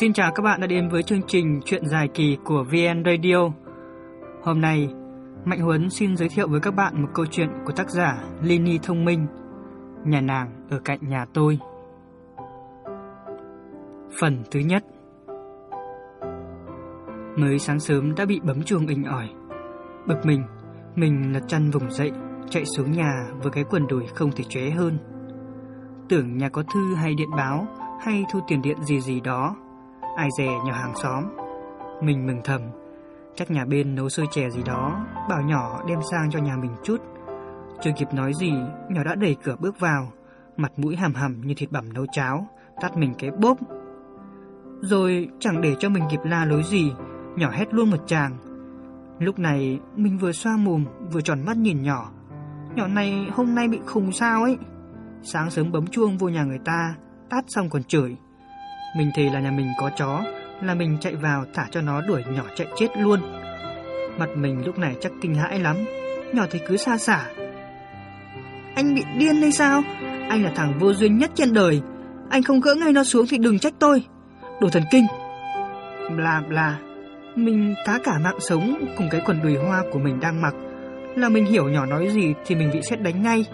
Xin chào các bạn đã đến với chương trình Chuyện dài kỳ của VN Radio. Hôm nay, Mạnh Huấn xin giới thiệu với các bạn một câu chuyện của tác giả Lini Thông Minh, Nhà nàng ở cạnh nhà tôi. Phần thứ nhất Mới sáng sớm đã bị bấm chuông inh ỏi. Bực mình, mình lật chăn vùng dậy, chạy xuống nhà với cái quần đùi không thể chế hơn. Tưởng nhà có thư hay điện báo hay thu tiền điện gì gì đó Ai dè nhà hàng xóm. Mình mừng thầm. Chắc nhà bên nấu sôi chè gì đó, Bảo nhỏ đem sang cho nhà mình chút. Chưa kịp nói gì, Nhỏ đã đẩy cửa bước vào. Mặt mũi hầm hầm như thịt bằm nấu cháo Tắt mình cái bốp. Rồi chẳng để cho mình kịp la lối gì, Nhỏ hét luôn một tràng Lúc này, mình vừa xoa mồm, Vừa tròn mắt nhìn nhỏ. Nhỏ này hôm nay bị khùng sao ấy. Sáng sớm bấm chuông vô nhà người ta, Tát xong còn chửi mình thì là nhà mình có chó, Là mình chạy vào thả cho nó đuổi nhỏ chạy chết luôn. Mặt mình lúc này chắc kinh hãi lắm, Nhỏ thì cứ xa xả Anh bị điên hay sao? Anh là thằng vô duyên nhất trên đời, Anh không gỡ ngay nó xuống thì đừng trách tôi. Đồ thần kinh. Bla bla, Mình cá cả mạng sống cùng cái quần đùi hoa của mình đang mặc. Là mình hiểu nhỏ nói gì thì mình bị xét đánh ngay.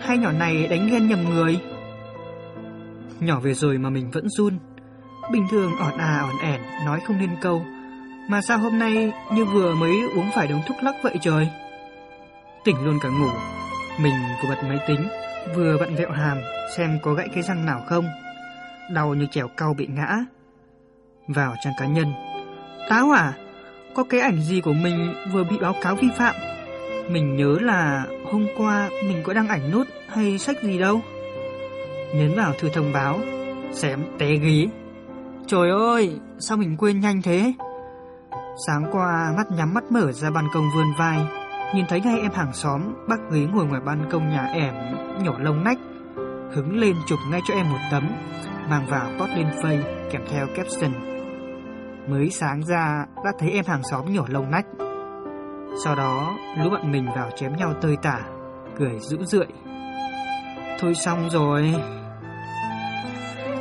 Hay nhỏ này đánh ghen nhầm người. Nhỏ về rồi mà mình vẫn run. Bình thường ỏn à ỏn ẻn Nói không nên câu. Mà sao hôm nay như vừa mới uống phải đống thuốc lắc vậy trời? Tỉnh luôn cả ngủ. Mình vừa bật máy tính, Vừa vặn vẹo hàm, Xem có gãy cái răng nào không. Đau như chèo cao bị ngã. Vào trang cá nhân. Táo à Có cái ảnh gì của mình vừa bị báo cáo vi phạm? Mình nhớ là hôm qua mình có đăng ảnh nốt hay sách gì đâu. Nhấn vào thư thông báo. Xém té ghí. Trời ơi, sao mình quên nhanh thế? Sáng qua, mắt nhắm mắt mở ra ban công vươn vai. Nhìn thấy ngay em hàng xóm, Bác ghế ngồi ngoài ban công nhà ẻm Nhổ lông nách. Hứng lên chụp ngay cho em một tấm, Mang vào post lên phây Kèm theo caption. Mới sáng ra, đã thấy em hàng xóm nhổ lông nách. Sau đó, lũ bạn mình vào chém nhau tơi tả, Cười rũ rượi. Thôi xong rồi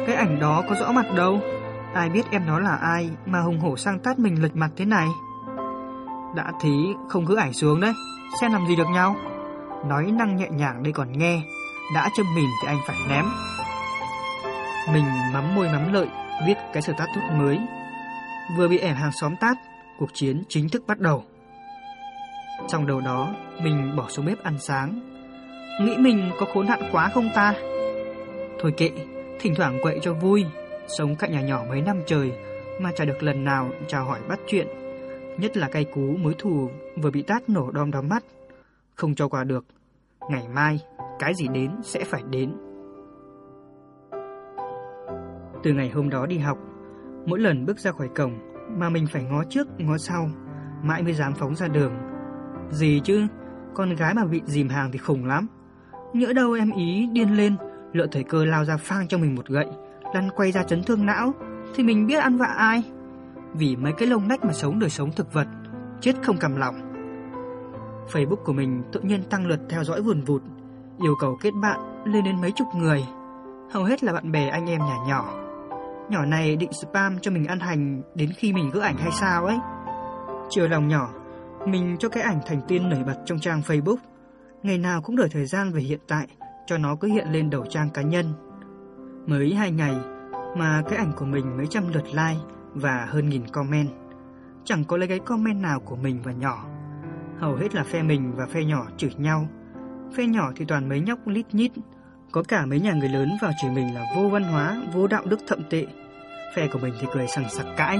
cái ảnh đó có rõ mặt đâu. Ai biết em nó là ai Mà hùng hổ sang tát mình lệch mặt thế này. Đã thí không cứ ảnh xuống đấy, Xem làm gì được nhau. Nói năng nhẹ nhàng đây còn nghe, Đã châm mình thì anh phải ném. Mình mắm môi mắm lợi, Viết cái sở tát thuốc mới. Vừa bị ẻm hàng xóm tát, Cuộc chiến chính thức bắt đầu. Trong đầu đó, Mình bỏ xuống bếp ăn sáng. Nghĩ mình có khốn hạn quá không ta? Thôi kệ Thỉnh thoảng quậy cho vui, Sống cạnh nhà nhỏ mấy năm trời Mà chả được lần nào chào hỏi bắt chuyện. Nhất là cây cú mối thù Vừa bị tát nổ đom đóm mắt. Không cho qua được, Ngày mai cái gì đến sẽ phải đến. Từ ngày hôm đó đi học, Mỗi lần bước ra khỏi cổng Mà mình phải ngó trước, ngó sau, Mãi mới dám phóng ra đường. Gì chứ, Con gái mà bị dìm hàng thì khủng lắm. Nhỡ đâu em ý điên lên lựa thời cơ lao ra phang cho mình một gậy, lăn quay ra chấn thương não, thì mình biết ăn vạ ai. Vì mấy cái lông nách mà sống đời sống thực vật, chết không cầm lòng. Facebook của mình tự nhiên tăng lượt theo dõi vùn vụt, yêu cầu kết bạn lên đến mấy chục người, hầu hết là bạn bè anh em nhà nhỏ. Nhỏ này định spam cho mình ăn hành đến khi mình gỡ ảnh hay sao ấy. Chiều lòng nhỏ, mình cho cái ảnh thành tiên nổi bật trong trang Facebook, ngày nào cũng đợi thời gian về hiện tại cho nó cứ hiện lên đầu trang cá nhân. Mới hai ngày mà cái ảnh của mình mấy trăm lượt like và hơn nghìn comment. Chẳng có lấy cái comment nào của mình và nhỏ. Hầu hết là phe mình và phe nhỏ chửi nhau. Phe nhỏ thì toàn mấy nhóc lít nhít. Có cả mấy nhà người lớn vào chửi mình là vô văn hóa, vô đạo đức thậm tệ. Phe của mình thì cười sằng sặc cãi.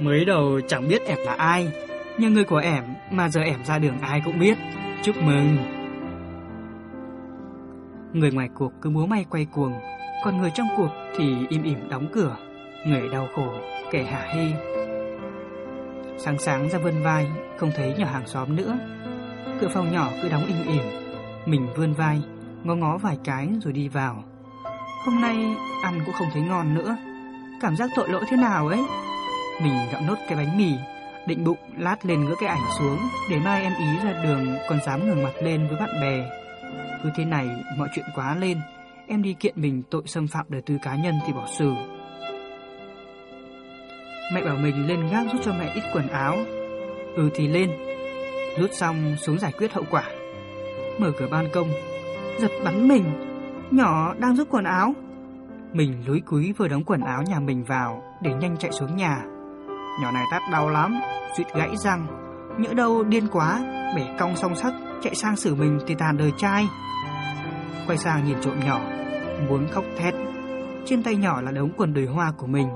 Mới đầu chẳng biết ẻm là ai, nhưng người của ẻm mà giờ ẻm ra đường ai cũng biết. Chúc mừng! Người ngoài cuộc cứ múa may quay cuồng, còn người trong cuộc thì im ỉm đóng cửa, người đau khổ, kẻ hả hê. Sáng sáng ra vươn vai, không thấy nhà hàng xóm nữa. Cửa phòng nhỏ cứ đóng im ỉm, mình vươn vai, ngó ngó vài cái rồi đi vào. Hôm nay ăn cũng không thấy ngon nữa, cảm giác tội lỗi thế nào ấy. Mình gặm nốt cái bánh mì, định bụng lát lên ngỡ cái ảnh xuống để mai em ý ra đường còn dám ngừng mặt lên với bạn bè. Cứ thế này mọi chuyện quá lên Em đi kiện mình tội xâm phạm đời tư cá nhân thì bỏ xử Mẹ bảo mình lên gác rút cho mẹ ít quần áo. Ừ thì lên. Rút xong xuống giải quyết hậu quả. Mở cửa ban công, giật bắn mình. Nhỏ đang rút quần áo. Mình lúi cúi vừa đóng quần áo nhà mình vào để nhanh chạy xuống nhà. Nhỏ này tát đau lắm, suýt gãy răng. Nhỡ đâu điên quá, bẻ cong song sắt chạy sang xử mình thì tàn đời trai. Quay sang nhìn trộm nhỏ, muốn khóc thét. Trên tay nhỏ là đống quần đùi hoa của mình.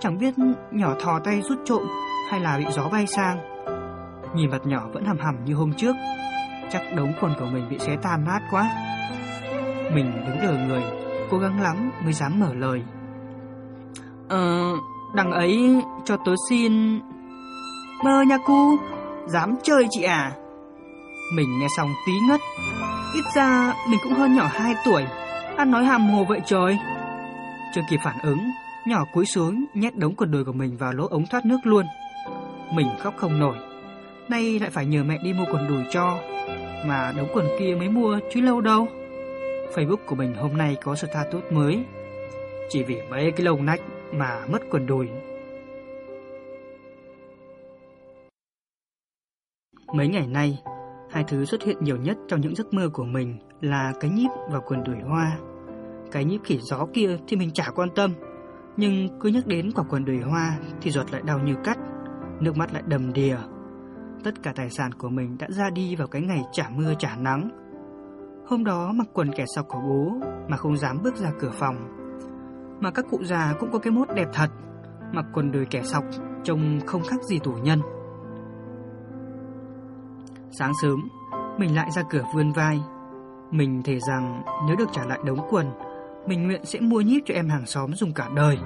Chẳng biết nhỏ thò tay rút trộm hay là bị gió bay sang. Nhìn mặt nhỏ vẫn hầm hầm như hôm trước. Chắc đống quần của mình bị xé tan nát quá. Mình đứng đờ người, cố gắng lắm mới dám mở lời. Ờ, đằng ấy cho tớ xin... Mơ nha cu, dám chơi chị à? Mình nghe xong tí ngất. Ít ra mình cũng hơn nhỏ 2 tuổi, ăn nói hàm hồ vậy trời. Chưa kịp phản ứng, nhỏ cúi xuống nhét đống quần đùi của mình vào lỗ ống thoát nước luôn. Mình khóc không nổi. Nay lại phải nhờ mẹ đi mua quần đùi cho, mà đống quần kia mới mua chứ lâu đâu. Facebook của mình hôm nay có status mới. Chỉ vì mấy cái lồng nách mà mất quần đùi. Mấy ngày nay, hai thứ xuất hiện nhiều nhất trong những giấc mơ của mình là cái nhíp và quần đùi hoa. Cái nhíp khỉ gió kia thì mình chả quan tâm, nhưng cứ nhắc đến quả quần đùi hoa thì ruột lại đau như cắt, nước mắt lại đầm đìa. Tất cả tài sản của mình đã ra đi vào cái ngày chả mưa chả nắng. Hôm đó mặc quần kẻ sọc của bố mà không dám bước ra cửa phòng. Mà các cụ già cũng có cái mốt đẹp thật, mặc quần đùi kẻ sọc trông không khác gì tù nhân. Sáng sớm, mình lại ra cửa vươn vai. Mình thề rằng nếu được trả lại đống quần, mình nguyện sẽ mua nhíp cho em hàng xóm dùng cả đời.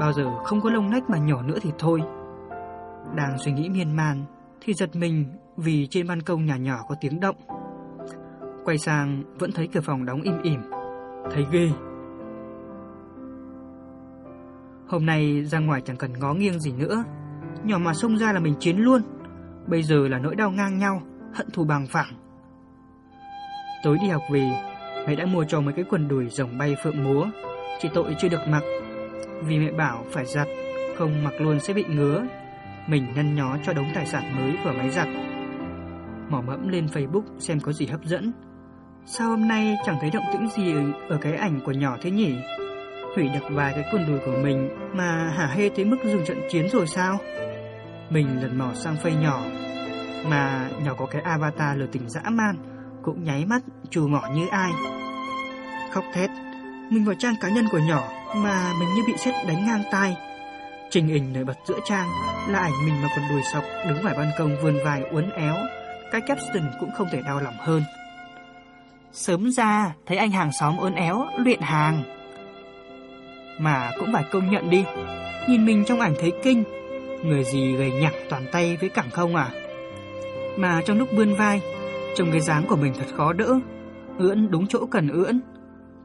Bao giờ không có lông nách mà nhỏ nữa thì thôi. Đang suy nghĩ miên man thì giật mình vì trên ban công nhà nhỏ có tiếng động. Quay sang vẫn thấy cửa phòng đóng im ỉm. Thấy ghê. Hôm nay ra ngoài chẳng cần ngó nghiêng gì nữa. Nhỏ mà xông ra là mình chiến luôn. Bây giờ là nỗi đau ngang nhau, hận thù bằng phẳng. Tối đi học về, mẹ đã mua cho mấy cái quần đùi rồng bay phượng múa, chỉ tội chưa được mặc. Vì mẹ bảo phải giặt, không mặc luôn sẽ bị ngứa. Mình nhăn nhó cho đống tài sản mới vừa máy giặt. Mỏ mẫm lên Facebook xem có gì hấp dẫn. Sao hôm nay chẳng thấy động tĩnh gì ở cái ảnh của nhỏ thế nhỉ? Hủy được vài cái quần đùi của mình mà hả hê tới mức dừng trận chiến rồi sao? Mình lần mò sang phây nhỏ mà nhỏ có cái avatar lừa tình dã man, Cũng nháy mắt trù mỏ như ai. Khóc thét, Mình vào trang cá nhân của nhỏ Mà mình như bị xét đánh ngang tai. Trình hình nổi bật giữa trang Là ảnh mình mà còn đùi sọc Đứng ngoài ban công vườn vài uốn éo, Cái caption cũng không thể đau lòng hơn. Sớm ra, Thấy anh hàng xóm uốn éo, luyện hàng. Mà cũng phải công nhận đi, Nhìn mình trong ảnh thấy kinh. Người gì gầy nhặt toàn tay với cẳng không à? Mà trong lúc vươn vai, Trông cái dáng của mình thật khó đỡ. Ưỡn đúng chỗ cần ưỡn.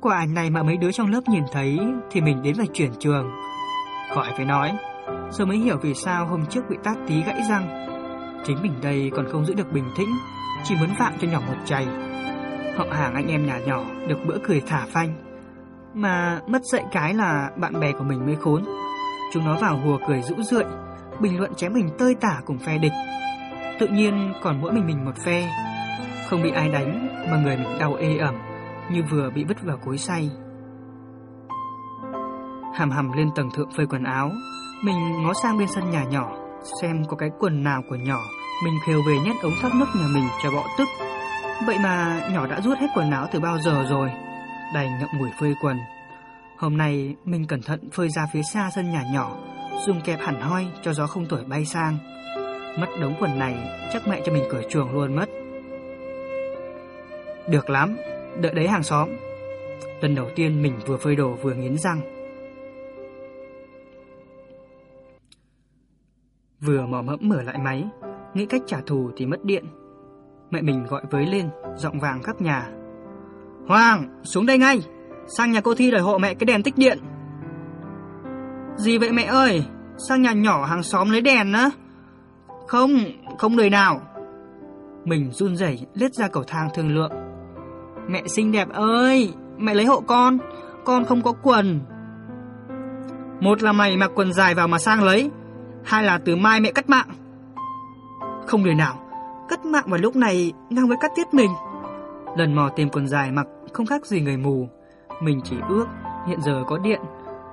Quả ảnh này mà mấy đứa trong lớp nhìn thấy Thì mình đến phải chuyển trường. Khỏi phải nói Giờ mới hiểu vì sao hôm trước bị tát tí gãy răng. Chính mình đây còn không giữ được bình tĩnh, Chỉ muốn vạm cho nhỏ một chày. Họ hàng anh em nhà nhỏ Được bữa cười thả phanh. Mà mất dạy cái là bạn bè của mình mới khốn. Chúng nó vào hùa cười rũ rượi, bình luận chém mình tơi tả cùng phe địch. Tự nhiên còn mỗi mình mình một phe, không bị ai đánh mà người mình đau ê ẩm như vừa bị vứt vào cối xay. Hàm hầm lên tầng thượng phơi quần áo, mình ngó sang bên sân nhà nhỏ xem có cái quần nào của nhỏ mình khều về nhét ống thoát nước nhà mình cho bọ tức. Vậy mà nhỏ đã rút hết quần áo từ bao giờ rồi, đành ngậm ngùi phơi quần. Hôm nay mình cẩn thận phơi ra phía xa sân nhà nhỏ dùng kẹp hẳn hoi cho gió không thổi bay sang. Mất đống quần này, chắc mẹ cho mình cửa chuồng luôn mất. Được lắm, đợi đấy hàng xóm. Lần đầu tiên mình vừa phơi đồ vừa nghiến răng. Vừa mò mẫm mở lại máy, nghĩ cách trả thù thì mất điện. Mẹ mình gọi với lên, giọng vàng khắp nhà. Hoàng, xuống đây ngay, sang nhà cô Thi đòi hộ mẹ cái đèn tích điện. Gì vậy mẹ ơi? Sang nhà nhỏ hàng xóm lấy đèn á? Không, không đời nào. Mình run rẩy lết ra cầu thang thương lượng. Mẹ xinh đẹp ơi, mẹ lấy hộ con, con không có quần. Một là mày mặc quần dài vào mà sang lấy, hai là từ mai mẹ cắt mạng? Không đời nào, cắt mạng vào lúc này ngang với cắt tiết mình. Lần mò tìm quần dài mặc không khác gì người mù. Mình chỉ ước hiện giờ có điện,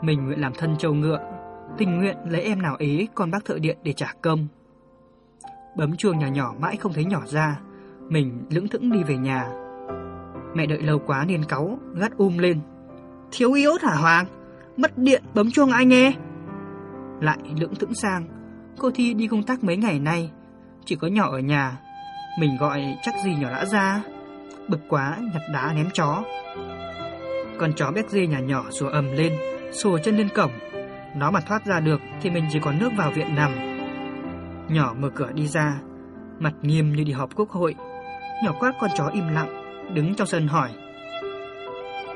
mình nguyện làm thân châu ngựa, tình nguyện lấy em nào ấy con bác thợ điện để trả công. Bấm chuông nhà nhỏ mãi không thấy nhỏ ra, mình lững thững đi về nhà. Mẹ đợi lâu quá nên cáu, gắt um lên. Thiếu yếu hả Hoàng? Mất điện bấm chuông ai nghe? Lại lững thững sang, cô Thi đi công tác mấy ngày nay, chỉ có nhỏ ở nhà. Mình gọi chắc gì nhỏ đã ra. Bực quá nhặt đá ném chó. Con chó béc dê nhà nhỏ sủa ầm lên, sùa chân lên cổng. Nó mà thoát ra được thì mình chỉ còn nước vào viện nằm. Nhỏ mở cửa đi ra, mặt nghiêm như đi họp quốc hội. Nhỏ quát con chó im lặng, đứng trong sân hỏi.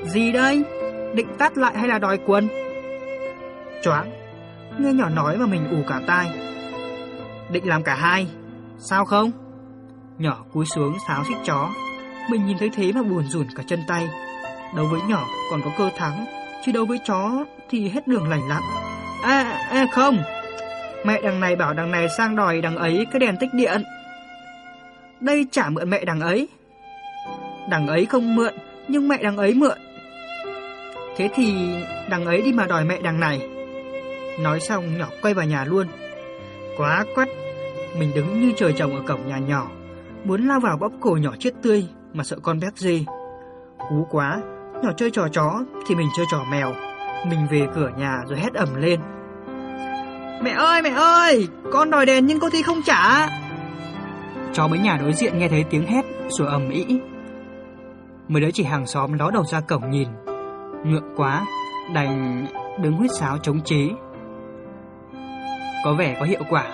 Gì đây? Định tắt lại hay là đòi quân? Choáng, nghe nhỏ nói mà mình ù cả tai. Định làm cả hai, sao không? Nhỏ cúi xuống sáo xích chó, mình nhìn thấy thế mà buồn rủn cả chân tay. Đấu với nhỏ còn có cơ thắng, chứ đấu với chó thì hết đường lành lặn. À, à không, mẹ đằng này bảo đằng này sang đòi đằng ấy cái đèn tích điện. Đây trả mượn mẹ đằng ấy. Đằng ấy không mượn, nhưng mẹ đằng ấy mượn. Thế thì đằng ấy đi mà đòi mẹ đằng này. Nói xong nhỏ quay vào nhà luôn. Quá quắt, mình đứng như trời trồng ở cổng nhà nhỏ, muốn lao vào bóp cổ nhỏ chết tươi mà sợ con béc dê. Cú quá, nhỏ chơi trò chó thì mình chơi trò mèo. Mình về cửa nhà rồi hét ầm lên. Mẹ ơi, mẹ ơi, con đòi đèn nhưng cô Thi không trả. Chó mấy nhà đối diện nghe thấy tiếng hét, sủa ầm ĩ. Mấy đứa chỉ hàng xóm ló đầu ra cổng nhìn. Ngượng quá, đành đứng huýt sáo chống chế. Có vẻ có hiệu quả,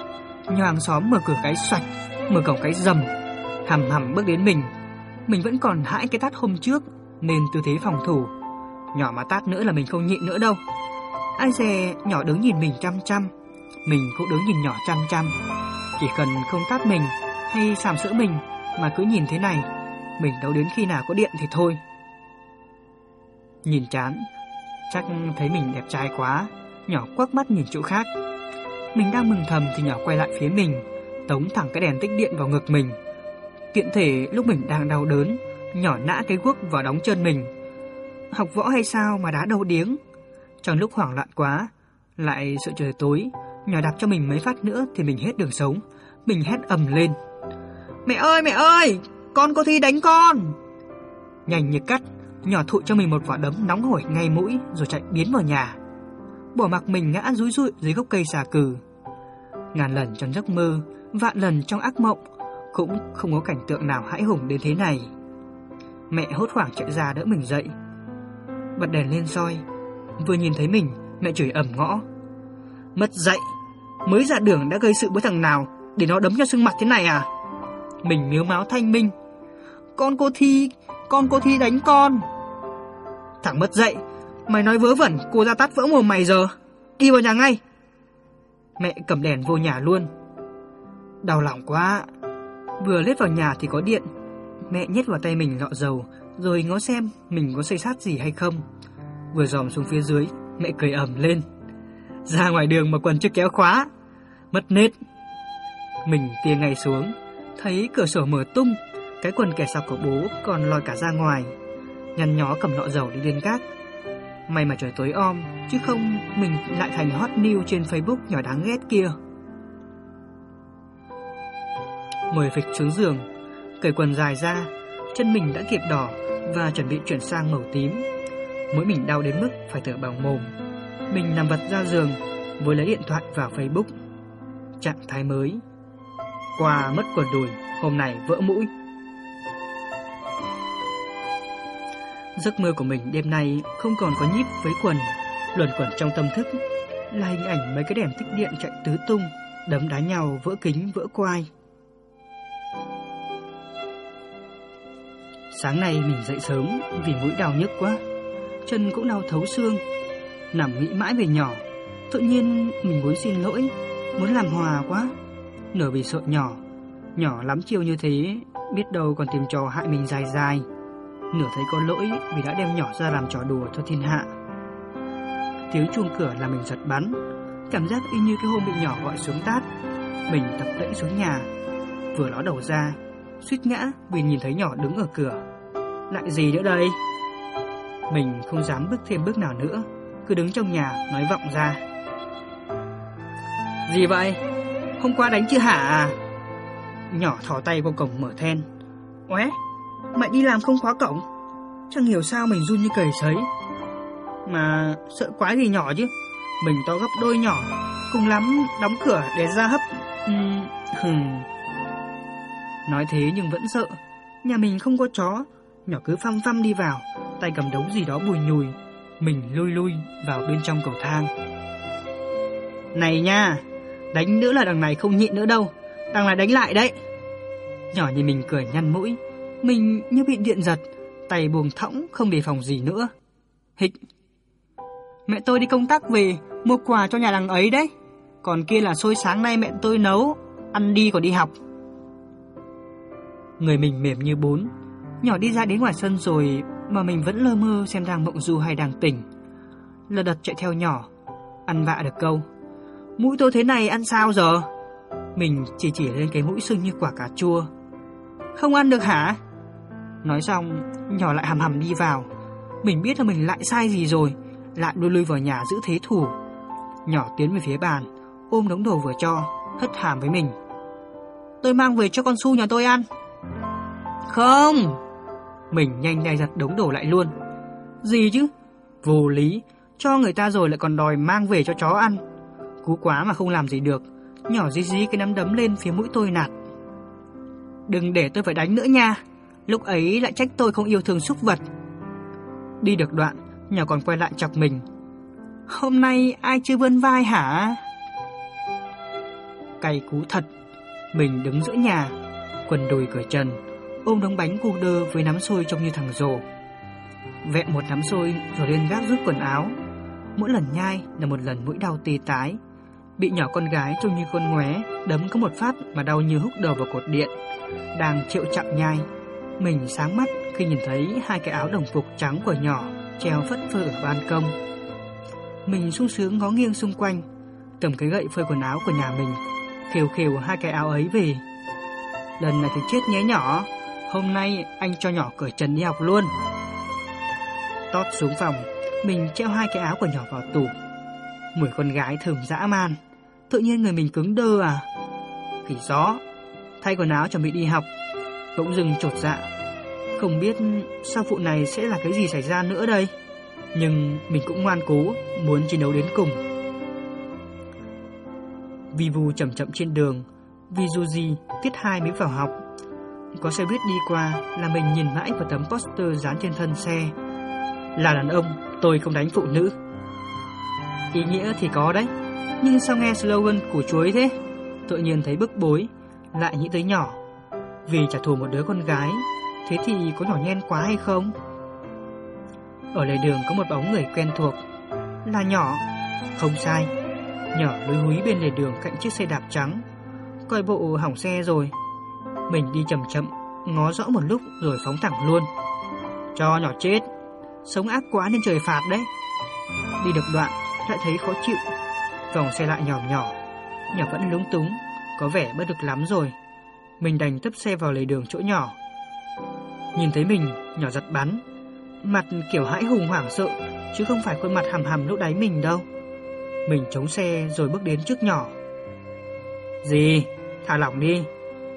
nhà hàng xóm mở cửa cái xoạch, mở cổng cái rầm, hầm hầm bước đến mình. Mình vẫn còn hãi cái tát hôm trước, nên tư thế phòng thủ. Nhỏ mà tát nữa là mình không nhịn nữa đâu. Ai dè nhỏ đứng nhìn mình chăm chăm, mình cũng đứng nhìn nhỏ chăm chăm. Chỉ cần không tát mình hay sàm sỡ mình mà cứ nhìn thế này, mình đâu đến khi nào có điện thì thôi. Nhìn chán, chắc thấy mình đẹp trai quá, nhỏ quắc mắt nhìn chỗ khác. Mình đang mừng thầm thì nhỏ quay lại phía mình, tống thẳng cái đèn tích điện vào ngực mình. Tiện thể lúc mình đang đau đớn, nhỏ nã cái guốc vào đóng chân mình. Học võ hay sao mà đá đầu điếng? Trong lúc hoảng loạn quá, lại sợ trời tối, nhỏ đạp cho mình mấy phát nữa thì mình hết đường sống. Mình hét ầm lên. Mẹ ơi mẹ ơi, con có thi đánh con. Nhanh như cắt, nhỏ thụ cho mình một quả đấm nóng hổi ngay mũi rồi chạy biến vào nhà. Bỏ mặc mình ngã rúi rụi dưới gốc cây xà cừ. Ngàn lần trong giấc mơ, vạn lần trong ác mộng, cũng không có cảnh tượng nào hãi hùng đến thế này. Mẹ hốt hoảng chạy ra đỡ mình dậy. Bật đèn lên soi, vừa nhìn thấy mình, mẹ chửi ầm ngõ. Mất dậy, mới ra đường đã gây sự với thằng nào để nó đấm cho sưng mặt thế này à? Mình miếu máu thanh minh. Con cô Thi, con cô Thi đánh con. Thằng mất dậy, mày nói vớ vẩn, cô ra tắt vỡ mồm mày giờ. Đi vào nhà ngay. Mẹ cầm đèn vô nhà luôn. Đau lòng quá. Vừa lết vào nhà thì có điện. Mẹ nhét vào tay mình lọ dầu, rồi ngó xem mình có xây sát gì hay không. Vừa dòm xuống phía dưới, mẹ cười ẩm lên. Ra ngoài đường mà quần chưa kéo khóa. Mất nết. Mình tia ngay xuống, thấy cửa sổ mở tung, cái quần kẻ sọc của bố còn lòi cả ra ngoài. Nhăn nhó cầm lọ dầu đi lên gác. May mà trời tối om, chứ không mình lại thành hot news trên Facebook nhỏ đáng ghét kia. Ngồi phịch xuống giường, cởi quần dài ra, chân mình đã kịp đỏ và chuẩn bị chuyển sang màu tím. Mỗi mình đau đến mức phải thở bằng mồm. Mình nằm vật ra giường, với lấy điện thoại vào Facebook. Trạng thái mới. Qua mất quần đùi, hôm nay vỡ mũi. Giấc mơ của mình đêm nay không còn có nhíp với quần, luẩn quẩn trong tâm thức là hình ảnh mấy cái đèn tích điện chạy tứ tung, đấm đá nhau vỡ kính vỡ quai. Sáng nay mình dậy sớm vì mũi đau nhức quá, chân cũng đau thấu xương. Nằm nghĩ mãi về nhỏ, tự nhiên mình muốn xin lỗi, muốn làm hòa quá. Nửa vì sợ nhỏ, nhỏ lắm chiêu như thế, biết đâu còn tìm trò hại mình dài dài. Nửa thấy có lỗi vì đã đem nhỏ ra làm trò đùa cho thiên hạ. Tiếng chuông cửa là mình giật bắn, Cảm giác y như cái hôm bị nhỏ gọi xuống tát Mình tập lẫy xuống nhà Vừa ló đầu ra Suýt ngã vì nhìn thấy nhỏ đứng ở cửa Lại gì nữa đây Mình không dám bước thêm bước nào nữa cứ đứng trong nhà nói vọng ra. Gì vậy? Hôm qua đánh chưa hả? À Nhỏ thỏ tay qua cổng mở then. Oé Mày đi làm không khóa cổng? Chẳng hiểu sao mình run như cầy sấy. Mà sợ quái gì nhỏ chứ. Mình to gấp đôi nhỏ Cùng lắm đóng cửa để ra hấp. Uhm, hừm. Nói thế nhưng vẫn sợ. Nhà mình không có chó Nhỏ cứ phăm phăm đi vào Tay cầm đống gì đó bùi nhùi Mình lui lui vào bên trong cầu thang. Này nha Đánh nữa là đằng này không nhịn nữa đâu Đằng này đánh lại đấy. Nhỏ nhìn mình cười nhăn mũi Mình như bị điện giật Tay buông thõng không đề phòng gì nữa. Hịch Mẹ tôi đi công tác về Mua quà cho nhà đằng ấy đấy. Còn kia là xôi sáng nay mẹ tôi nấu Ăn đi còn đi học. Người mình mềm như bún Nhỏ đi ra đến ngoài sân rồi mà mình vẫn lơ mơ xem đang mộng du hay đang tỉnh. Lật đật chạy theo nhỏ, Ăn vạ được câu. Mũi tôi thế này ăn sao giờ? Mình chỉ chỉ lên cái mũi sưng như quả cà chua. Không ăn được hả? Nói xong, Nhỏ lại hầm hầm đi vào. Mình biết là mình lại sai gì rồi, Lại lùi lui vào nhà giữ thế thủ. Nhỏ tiến về phía bàn, Ôm đống đồ vừa cho, Hất hàm với mình. Tôi mang về cho con su nhà tôi ăn. Không! Mình nhanh đai giật đống đồ lại luôn. Gì chứ? Vô lý, Cho người ta rồi lại còn đòi mang về cho chó ăn. Cú quá mà không làm gì được, Nhỏ dí dí cái nắm đấm lên phía mũi tôi nạt. Đừng để tôi phải đánh nữa nha, Lúc ấy lại trách tôi không yêu thương súc vật. Đi được đoạn, Nhỏ còn quay lại chọc mình. Hôm nay ai chưa vươn vai hả? Cay cú thật, Mình đứng giữa nhà, Quần đùi cởi trần. Ôm đống bánh cu đơ với nắm xôi trông như thằng rồ. Vẹn một nắm xôi rồi lên gác rút quần áo. Mỗi lần nhai là một lần mũi đau tê tái. Bị nhỏ con gái trông như con ngoé, Đấm có một phát mà đau như húc đầu vào cột điện. Đang chịu chậm nhai, Mình sáng mắt khi nhìn thấy hai cái áo đồng phục trắng của nhỏ Treo phất phơ ở ban công. Mình sung sướng ngó nghiêng xung quanh, Cầm cái gậy phơi quần áo của nhà mình, Khều khều hai cái áo ấy về. Lần này thì chết nhé nhỏ. Hôm nay anh cho nhỏ cởi trần đi học luôn. Tót xuống phòng, Mình treo hai cái áo của nhỏ vào tủ. Mùi con gái thơm dã man, Tự nhiên người mình cứng đơ à. Khỉ gió, Thay quần áo chuẩn bị đi học, Bỗng dừng trột dạ. Không biết sau vụ này sẽ là cái gì xảy ra nữa đây. Nhưng mình cũng ngoan cố, Muốn chiến đấu đến cùng. Vi vu chậm chậm trên đường Vì dù gì tiết hai mới vào học. Có xe buýt đi qua Là mình nhìn mãi vào tấm poster dán trên thân xe. Là đàn ông, Tôi không đánh phụ nữ. Ý nghĩa thì có đấy, Nhưng sao nghe slogan của chuối thế? Tự nhiên thấy bức bối, Lại nghĩ tới nhỏ. Vì trả thù một đứa con gái, Thế thì có nhỏ nhen quá hay không? Ở lề đường có một bóng người quen thuộc. Là nhỏ. Không sai. Nhỏ lúi húi bên lề đường cạnh chiếc xe đạp trắng. Coi bộ hỏng xe rồi. Mình đi chậm chậm, Ngó rõ một lúc rồi phóng thẳng luôn. Cho nhỏ chết, Sống ác quá nên trời phạt đấy. Đi được đoạn, lại thấy khó chịu. Vòng xe lại nhỏ nhỏ Nhỏ vẫn lúng túng, Có vẻ bất được lắm rồi. Mình đành tấp xe vào lề đường chỗ nhỏ. Nhìn thấy mình, Nhỏ giật bắn. Mặt kiểu hãi hùng hoảng sợ, Chứ không phải khuôn mặt hầm hầm lúc đáy mình đâu. Mình chống xe rồi bước đến trước nhỏ. Gì? Thả lỏng đi.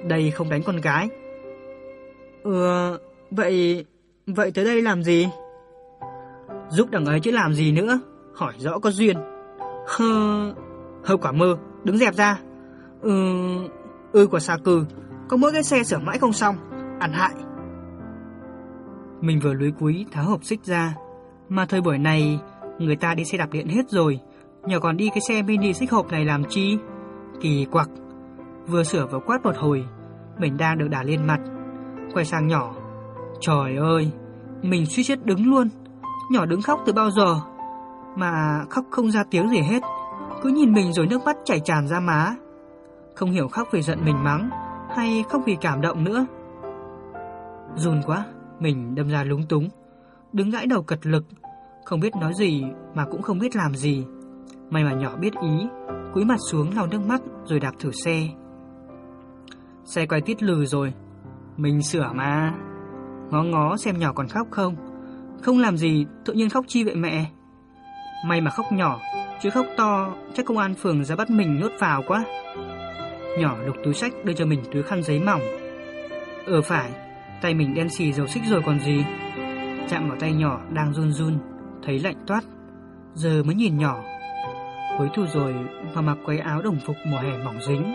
Đây không đánh con gái. Ừ Vậy Vậy tới đây làm gì? Giúp đằng ấy chứ làm gì nữa? Hỏi rõ có duyên. Hơ Hơ quả mơ, Đứng dẹp ra. Ừ Ừ quả xà cừ, Có mỗi cái xe sửa mãi không xong, Ăn hại. Mình vừa lưới quý tháo hộp xích ra, Mà thời buổi này, Người ta đi xe đạp điện hết rồi Nhỏ còn đi cái xe mini xích hộp này làm chi? Kỳ quặc. Vừa sửa vừa quát một hồi Mình đang được đả lên mặt. Quay sang nhỏ Trời ơi Mình suýt chết đứng luôn. Nhỏ đứng khóc từ bao giờ Mà khóc không ra tiếng gì hết. Cứ nhìn mình rồi nước mắt chảy tràn ra má. Không hiểu khóc vì giận mình mắng Hay khóc vì cảm động nữa. Run quá Mình đâm ra lúng túng Đứng gãi đầu cật lực Không biết nói gì Mà cũng không biết làm gì. May mà nhỏ biết ý, cúi mặt xuống lau nước mắt rồi đạp thử xe. Xe quay tít lừ rồi, mình sửa mà. Ngó ngó xem nhỏ còn khóc không. Không làm gì, tự nhiên khóc chi vậy mẹ? May mà khóc nhỏ, chứ khóc to chắc công an phường ra bắt mình nhốt vào quá. Nhỏ lục túi sách đưa cho mình túi khăn giấy mỏng. Ờ phải, tay mình đen xì dầu xích rồi còn gì. Chạm vào tay nhỏ đang run run, thấy lạnh toát. Giờ mới nhìn nhỏ. Cuối thu rồi mà mặc quấy áo đồng phục mùa hè mỏng dính.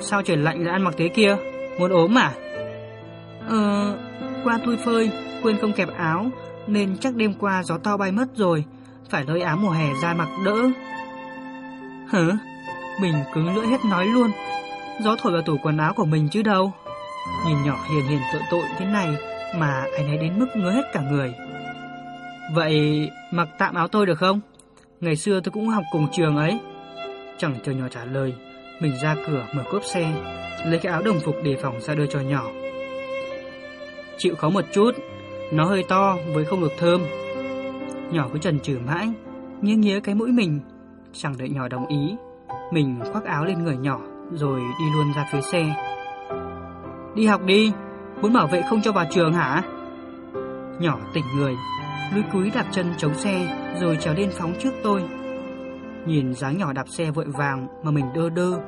Sao trời lạnh lại ăn mặc thế kia? Muốn ốm à? Ờ, qua tôi phơi, quên không kẹp áo, nên chắc đêm qua gió to bay mất rồi, phải lơi áo mùa hè ra mặc đỡ. Hả? Mình cứng lưỡi hết nói luôn, gió thổi vào tủ quần áo của mình chứ đâu. Nhìn nhỏ hiền hiền tội tội thế này mà anh ấy đến mức ngứa hết cả người. Vậy mặc tạm áo tôi được không? Ngày xưa tôi cũng học cùng trường ấy. Chẳng chờ nhỏ trả lời, mình ra cửa mở cốp xe, lấy cái áo đồng phục đề phòng ra đưa cho nhỏ. Chịu khó một chút, nó hơi to với không được thơm. Nhỏ cứ chần chừ mãi, nghiêng nghía cái mũi mình, chẳng đợi nhỏ đồng ý. Mình khoác áo lên người nhỏ rồi đi luôn ra phía xe. Đi học đi, muốn bảo vệ không cho vào trường hả? Nhỏ tỉnh người, lùi cúi đạp chân chống xe rồi trèo lên phóng trước tôi. Nhìn dáng nhỏ đạp xe vội vàng mà mình đơ đơ,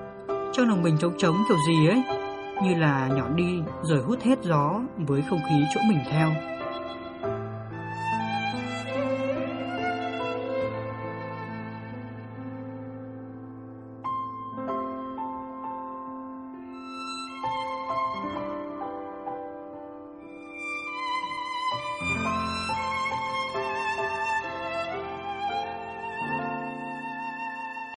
trong lòng mình trống trống kiểu gì ấy, như là nhỏ đi rồi hút hết gió với không khí chỗ mình theo.